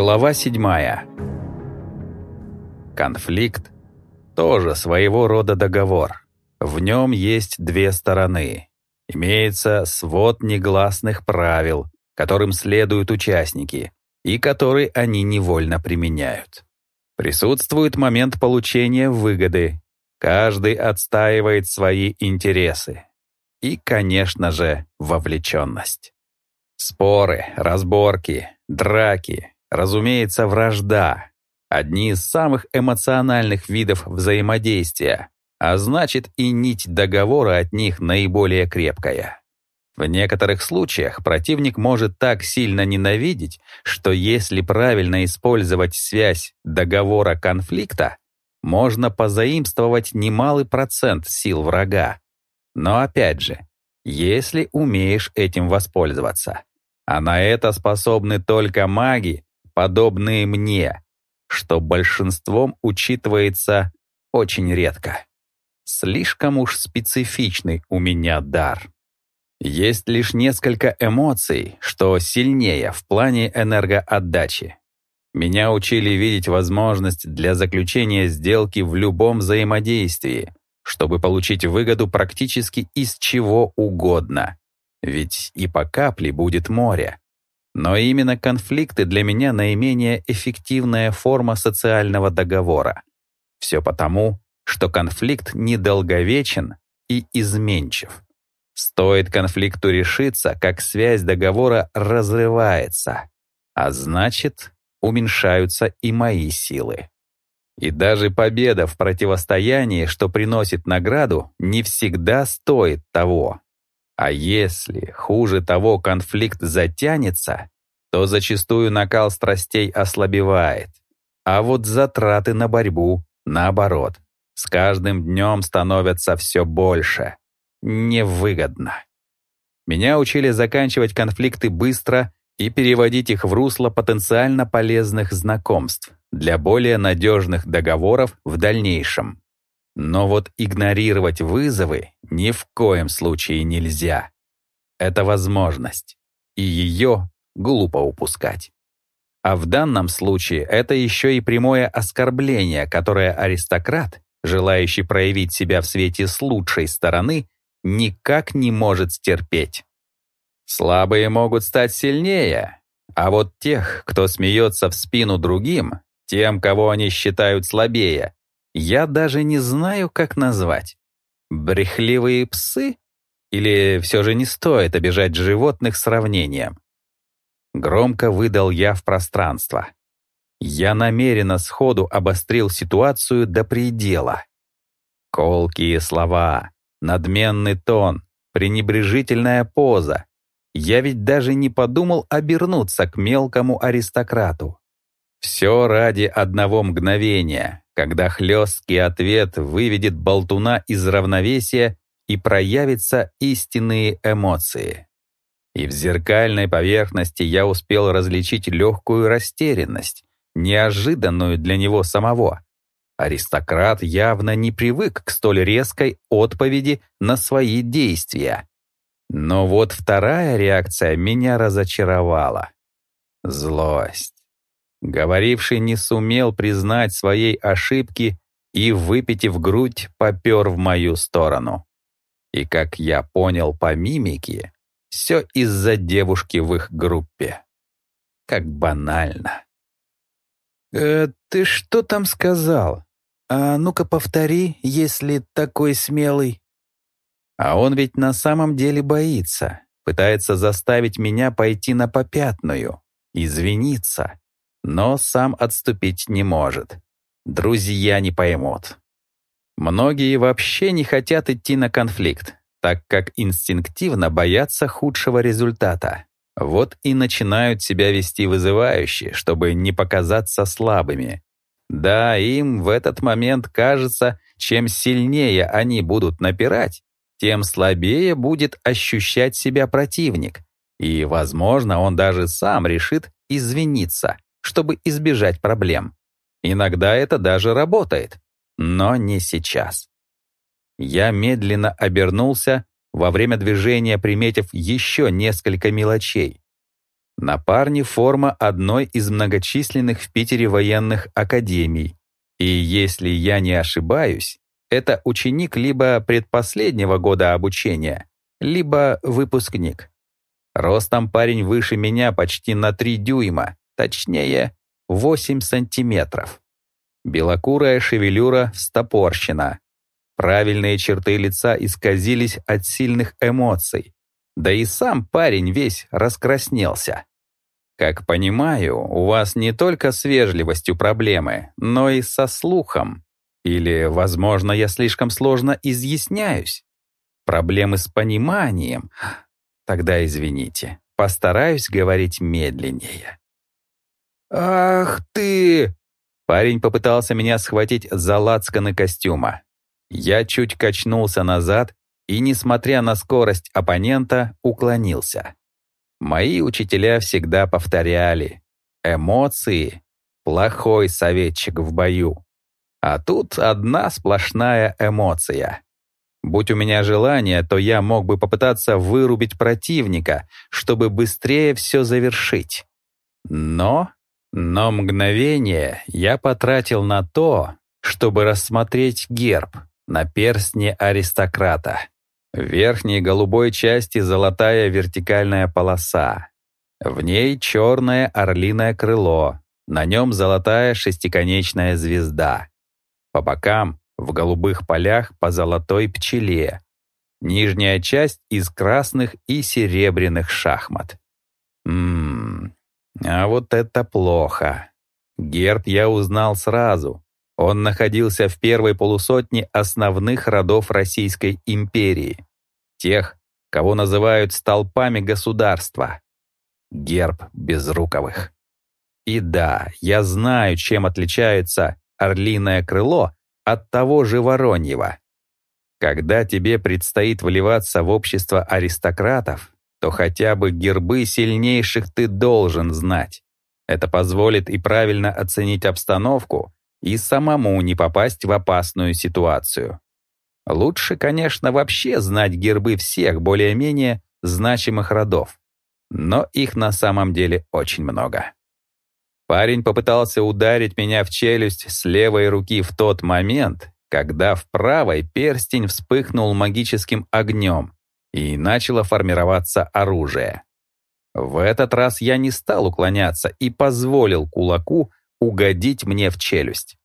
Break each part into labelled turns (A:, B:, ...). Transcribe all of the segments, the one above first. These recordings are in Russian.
A: Глава 7. Конфликт — тоже своего рода договор. В нем есть две стороны. Имеется свод негласных правил, которым следуют участники, и которые они невольно применяют. Присутствует момент получения выгоды. Каждый отстаивает свои интересы. И, конечно же, вовлеченность. Споры, разборки, драки, разумеется, вражда. Одни из самых эмоциональных видов взаимодействия, а значит и нить договора от них наиболее крепкая. В некоторых случаях противник может так сильно ненавидеть, что если правильно использовать связь договора конфликта, можно позаимствовать немалый процент сил врага. Но опять же, если умеешь этим воспользоваться. А на это способны только маги, подобные мне, что большинством учитывается очень редко. Слишком уж специфичный у меня дар. Есть лишь несколько эмоций, что сильнее в плане энергоотдачи. Меня учили видеть возможность для заключения сделки в любом взаимодействии, чтобы получить выгоду практически из чего угодно. Ведь и по капле будет море. Но именно конфликты для меня наименее эффективная форма социального договора. Все потому, что конфликт недолговечен и изменчив. Стоит конфликту решиться, как связь договора разрывается, а значит, уменьшаются и мои силы. И даже победа в противостоянии, что приносит награду, не всегда стоит того. А если, хуже того, конфликт затянется, то зачастую накал страстей ослабевает. А вот затраты на борьбу, наоборот, с каждым днем становятся все больше. Невыгодно. Меня учили заканчивать конфликты быстро и переводить их в русло потенциально полезных знакомств для более надежных договоров в дальнейшем. Но вот игнорировать вызовы ни в коем случае нельзя. Это возможность, и ее глупо упускать. А в данном случае это еще и прямое оскорбление, которое аристократ, желающий проявить себя в свете с лучшей стороны, никак не может стерпеть. Слабые могут стать сильнее, а вот тех, кто смеется в спину другим, тем, кого они считают слабее, я даже не знаю, как назвать. Брехливые псы? Или все же не стоит обижать животных сравнением? Громко выдал я в пространство. Я намеренно сходу обострил ситуацию до предела. Колкие слова, надменный тон, пренебрежительная поза. Я ведь даже не подумал обернуться к мелкому аристократу. Все ради одного мгновения, когда хлесткий ответ выведет болтуна из равновесия и проявятся истинные эмоции. И в зеркальной поверхности я успел различить легкую растерянность, неожиданную для него самого. Аристократ явно не привык к столь резкой отповеди на свои действия. Но вот вторая реакция меня разочаровала. Злость. Говоривший не сумел признать своей ошибки и, выпитив грудь, попер в мою сторону. И, как я понял по мимике, все из-за девушки в их группе. Как банально. «Э, «Ты что там сказал? А ну-ка повтори, если такой смелый». А он ведь на самом деле боится, пытается заставить меня пойти на попятную, извиниться но сам отступить не может. Друзья не поймут. Многие вообще не хотят идти на конфликт, так как инстинктивно боятся худшего результата. Вот и начинают себя вести вызывающе, чтобы не показаться слабыми. Да, им в этот момент кажется, чем сильнее они будут напирать, тем слабее будет ощущать себя противник. И, возможно, он даже сам решит извиниться, чтобы избежать проблем. Иногда это даже работает, но не сейчас. Я медленно обернулся, во время движения приметив еще несколько мелочей. На парне форма одной из многочисленных в Питере военных академий. И если я не ошибаюсь, это ученик либо предпоследнего года обучения, либо выпускник. Ростом парень выше меня почти на 3 дюйма, точнее, 8 сантиметров. Белокурая шевелюра встопорщена. Правильные черты лица исказились от сильных эмоций. Да и сам парень весь раскраснелся. Как понимаю, у вас не только с вежливостью проблемы, но и со слухом. Или, возможно, я слишком сложно изъясняюсь. Проблемы с пониманием. Тогда извините, постараюсь говорить медленнее. «Ах ты!» Парень попытался меня схватить за лацканы костюма. Я чуть качнулся назад и, несмотря на скорость оппонента, уклонился. Мои учителя всегда повторяли «эмоции — плохой советчик в бою». А тут одна сплошная эмоция. Будь у меня желание, то я мог бы попытаться вырубить противника, чтобы быстрее все завершить. Но, но мгновение я потратил на то, чтобы рассмотреть герб на перстне аристократа. В верхней голубой части золотая вертикальная полоса. В ней черное орлиное крыло, на нем золотая шестиконечная звезда. По бокам, в голубых полях, по золотой пчеле. Нижняя часть из красных и серебряных шахмат. Ммм, а вот это плохо. Герб я узнал сразу. Он находился в первой полусотне основных родов Российской империи. Тех, кого называют столпами государства. Герб Безруковых. И да, я знаю, чем отличается орлиное крыло от того же вороньего. Когда тебе предстоит вливаться в общество аристократов, то хотя бы гербы сильнейших ты должен знать. Это позволит и правильно оценить обстановку, и самому не попасть в опасную ситуацию. Лучше, конечно, вообще знать гербы всех более-менее значимых родов, но их на самом деле очень много. Парень попытался ударить меня в челюсть с левой руки в тот момент, когда в правой перстень вспыхнул магическим огнем и начало формироваться оружие. В этот раз я не стал уклоняться и позволил кулаку угодить мне в челюсть.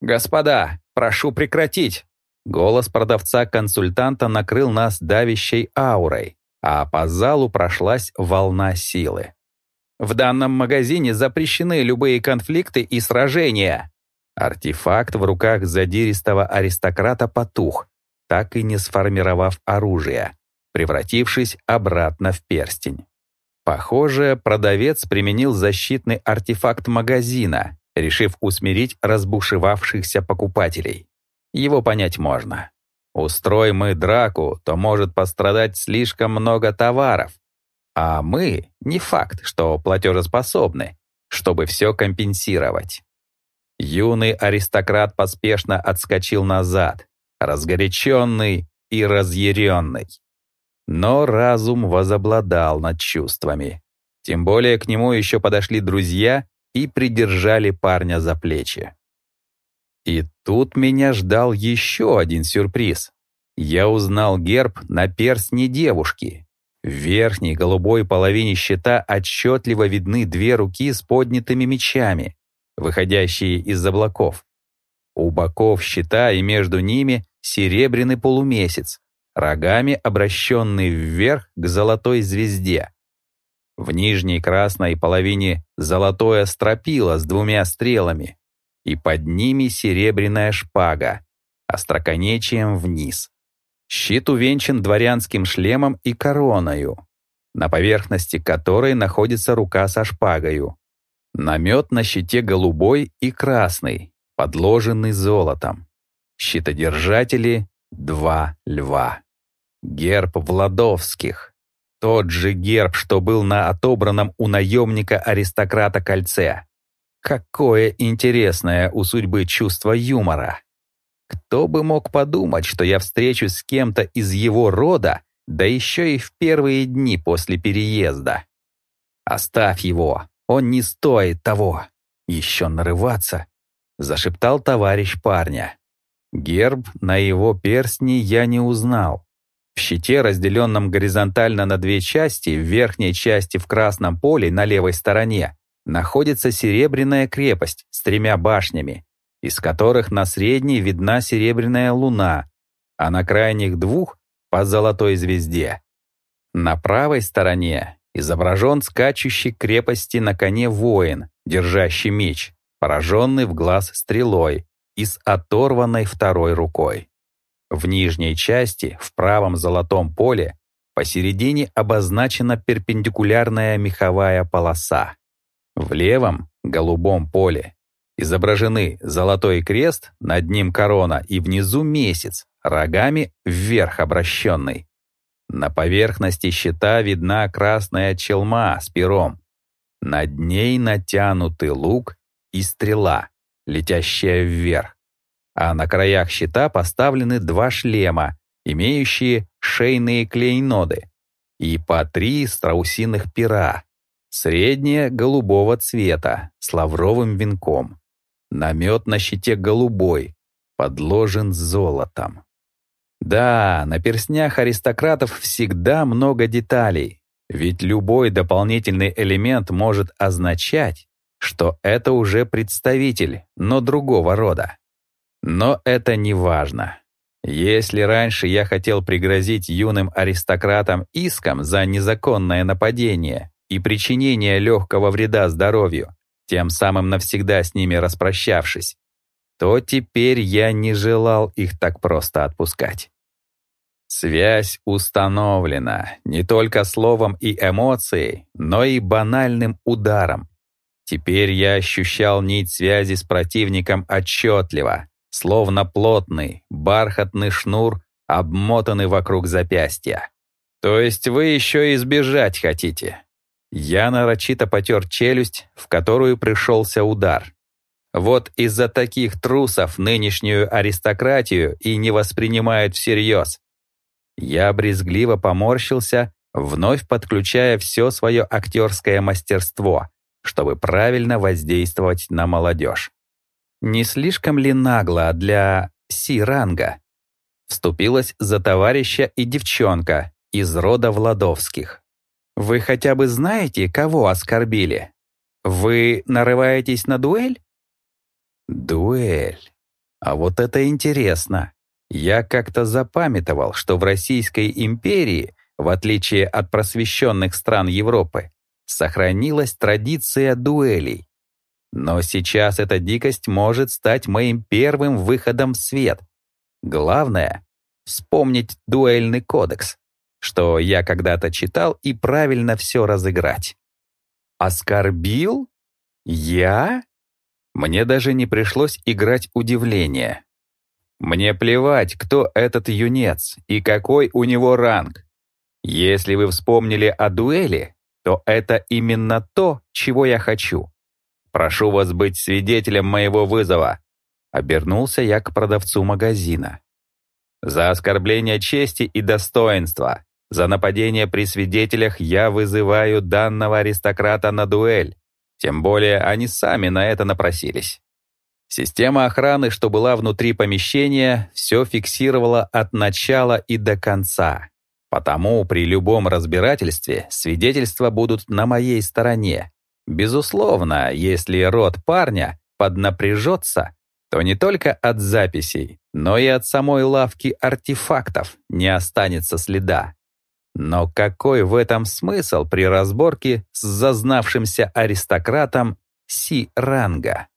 A: «Господа, прошу прекратить!» Голос продавца-консультанта накрыл нас давящей аурой, а по залу прошлась волна силы. В данном магазине запрещены любые конфликты и сражения. Артефакт в руках задиристого аристократа потух, так и не сформировав оружие, превратившись обратно в перстень. Похоже, продавец применил защитный артефакт магазина, решив усмирить разбушевавшихся покупателей. Его понять можно. Устрой мы драку, то может пострадать слишком много товаров, а мы не факт, что платежеспособны, чтобы все компенсировать. Юный аристократ поспешно отскочил назад, разгоряченный и разъяренный. Но разум возобладал над чувствами. Тем более к нему еще подошли друзья и придержали парня за плечи. И тут меня ждал еще один сюрприз. Я узнал герб на перстне девушки, в верхней голубой половине щита отчетливо видны две руки с поднятыми мечами, выходящие из облаков. У боков щита и между ними серебряный полумесяц, рогами обращенный вверх к золотой звезде. В нижней красной половине золотое стропило с двумя стрелами, и под ними серебряная шпага, остроконечием вниз. Щит увенчан дворянским шлемом и короною, на поверхности которой находится рука со шпагою. Намет на щите голубой и красный, подложенный золотом. Щитодержатели — два льва. Герб Владовских. Тот же герб, что был на отобранном у наемника-аристократа кольце. Какое интересное у судьбы чувство юмора. Кто бы мог подумать, что я встречусь с кем-то из его рода, да еще и в первые дни после переезда. «Оставь его, он не стоит того. Еще нарываться», — зашептал товарищ парня. Герб на его перстне я не узнал. В щите, разделенном горизонтально на две части, в верхней части в красном поле на левой стороне, находится серебряная крепость с тремя башнями, из которых на средней видна серебряная луна, а на крайних двух — по золотой звезде. На правой стороне изображен скачущий крепости на коне воин, держащий меч, пораженный в глаз стрелой и с оторванной второй рукой. В нижней части, в правом золотом поле, посередине обозначена перпендикулярная меховая полоса. В левом, голубом поле, изображены золотой крест, над ним корона и внизу месяц, рогами вверх обращенный. На поверхности щита видна красная челма с пером. Над ней натянутый лук и стрела, летящая вверх. А на краях щита поставлены два шлема, имеющие шейные клейноды, и по три страусиных пера, среднее голубого цвета с лавровым венком. Намет на щите голубой, подложен золотом. Да, на перстнях аристократов всегда много деталей, ведь любой дополнительный элемент может означать, что это уже представитель, но другого рода. Но это не важно. Если раньше я хотел пригрозить юным аристократам иском за незаконное нападение и причинение легкого вреда здоровью, тем самым навсегда с ними распрощавшись, то теперь я не желал их так просто отпускать. Связь установлена не только словом и эмоцией, но и банальным ударом. Теперь я ощущал нить связи с противником отчетливо, словно плотный, бархатный шнур, обмотанный вокруг запястья. То есть вы еще и избежать хотите? Я нарочито потер челюсть, в которую пришелся удар. Вот из-за таких трусов нынешнюю аристократию и не воспринимают всерьез. Я брезгливо поморщился, вновь подключая все свое актерское мастерство, чтобы правильно воздействовать на молодежь. Не слишком ли нагло для Си-ранга? Вступилась за товарища и девчонка из рода Владовских. Вы хотя бы знаете, кого оскорбили? Вы нарываетесь на дуэль? Дуэль. А вот это интересно. Я как-то запамятовал, что в Российской империи, в отличие от просвещенных стран Европы, сохранилась традиция дуэлей. Но сейчас эта дикость может стать моим первым выходом в свет. Главное — вспомнить дуэльный кодекс, что я когда-то читал и правильно все разыграть. Оскорбил? Я? Мне даже не пришлось играть удивление. Мне плевать, кто этот юнец и какой у него ранг. Если вы вспомнили о дуэли, то это именно то, чего я хочу. Прошу вас быть свидетелем моего вызова. Обернулся я к продавцу магазина. За оскорбление чести и достоинства, за нападение при свидетелях я вызываю данного аристократа на дуэль. Тем более они сами на это напросились. Система охраны, что была внутри помещения, все фиксировала от начала и до конца. Потому при любом разбирательстве свидетельства будут на моей стороне. Безусловно, если род парня поднапряжется, то не только от записей, но и от самой лавки артефактов не останется следа. Но какой в этом смысл при разборке с зазнавшимся аристократом Си-ранга?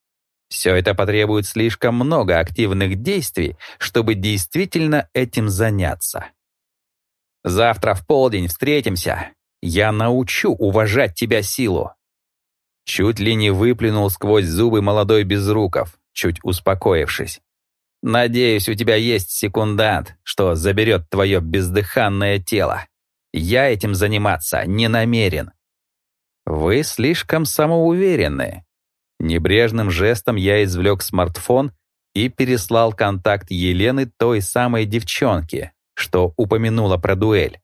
A: Все это потребует слишком много активных действий, чтобы действительно этим заняться. Завтра в полдень встретимся. Я научу уважать тебя силу. Чуть ли не выплюнул сквозь зубы молодой Безруков, чуть успокоившись. Надеюсь, у тебя есть секундант, что заберет твое бездыханное тело. Я этим заниматься не намерен. Вы слишком самоуверенны, Небрежным жестом я извлек смартфон и переслал контакт Елены той самой девчонке, что упомянула про дуэль.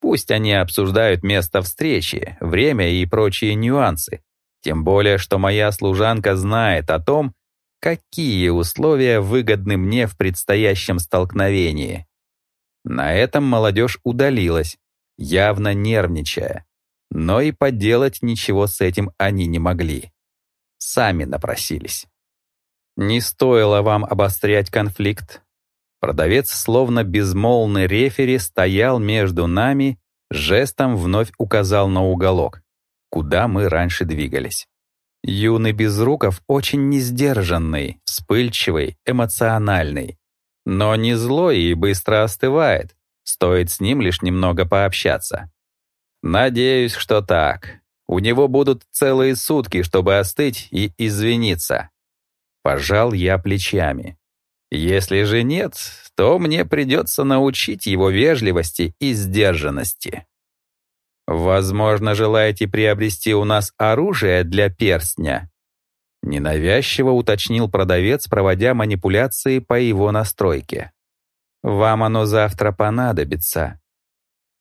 A: Пусть они обсуждают место встречи, время и прочие нюансы. Тем более, что моя служанка знает о том, какие условия выгодны мне в предстоящем столкновении. На этом молодежь удалилась, явно нервничая. Но и поделать ничего с этим они не могли. Сами напросились. Не стоило вам обострять конфликт. Продавец, словно безмолвный рефери, стоял между нами, жестом вновь указал на уголок, куда мы раньше двигались. Юный Безруков очень несдержанный, вспыльчивый, эмоциональный. Но не злой и быстро остывает. Стоит с ним лишь немного пообщаться. Надеюсь, что так. У него будут целые сутки, чтобы остыть и извиниться. Пожал я плечами. Если же нет, то мне придется научить его вежливости и сдержанности. Возможно, желаете приобрести у нас оружие для перстня? Ненавязчиво уточнил продавец, проводя манипуляции по его настройке. Вам оно завтра понадобится.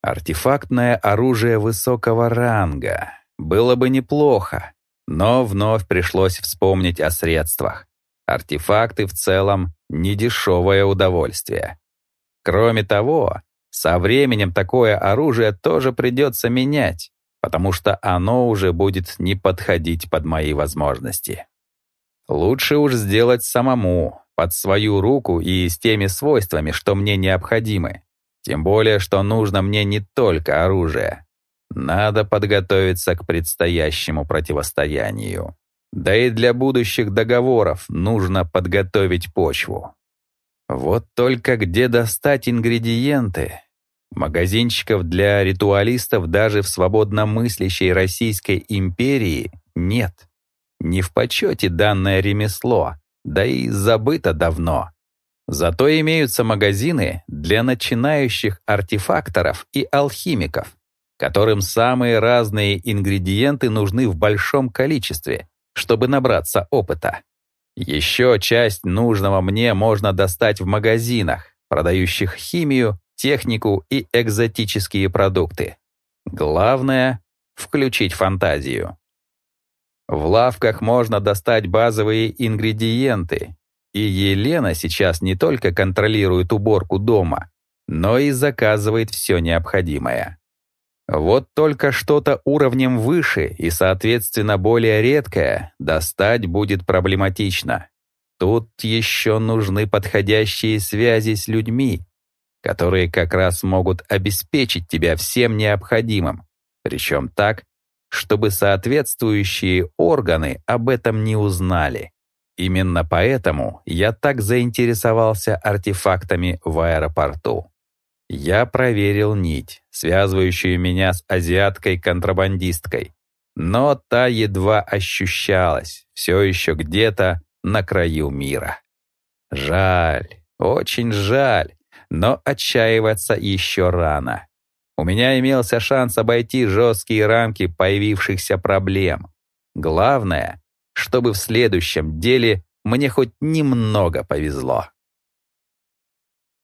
A: Артефактное оружие высокого ранга. Было бы неплохо, но вновь пришлось вспомнить о средствах. Артефакты в целом — недешевое удовольствие. Кроме того, со временем такое оружие тоже придется менять, потому что оно уже будет не подходить под мои возможности. Лучше уж сделать самому, под свою руку и с теми свойствами, что мне необходимы. Тем более, что нужно мне не только оружие. Надо подготовиться к предстоящему противостоянию. Да и для будущих договоров нужно подготовить почву. Вот только где достать ингредиенты? Магазинчиков для ритуалистов даже в свободно мыслящей Российской империи нет. Не в почете данное ремесло, да и забыто давно. Зато имеются магазины для начинающих артефакторов и алхимиков, которым самые разные ингредиенты нужны в большом количестве, чтобы набраться опыта. Еще часть нужного мне можно достать в магазинах, продающих химию, технику и экзотические продукты. Главное — включить фантазию. В лавках можно достать базовые ингредиенты, и Елена сейчас не только контролирует уборку дома, но и заказывает все необходимое. Вот только что-то уровнем выше и, соответственно, более редкое достать будет проблематично. Тут еще нужны подходящие связи с людьми, которые как раз могут обеспечить тебя всем необходимым, причем так, чтобы соответствующие органы об этом не узнали. Именно поэтому я так заинтересовался артефактами в аэропорту. Я проверил нить, связывающую меня с азиаткой-контрабандисткой. Но та едва ощущалась, все еще где-то на краю мира. Жаль, очень жаль, но отчаиваться еще рано. У меня имелся шанс обойти жесткие рамки появившихся проблем. Главное, чтобы в следующем деле мне хоть немного повезло.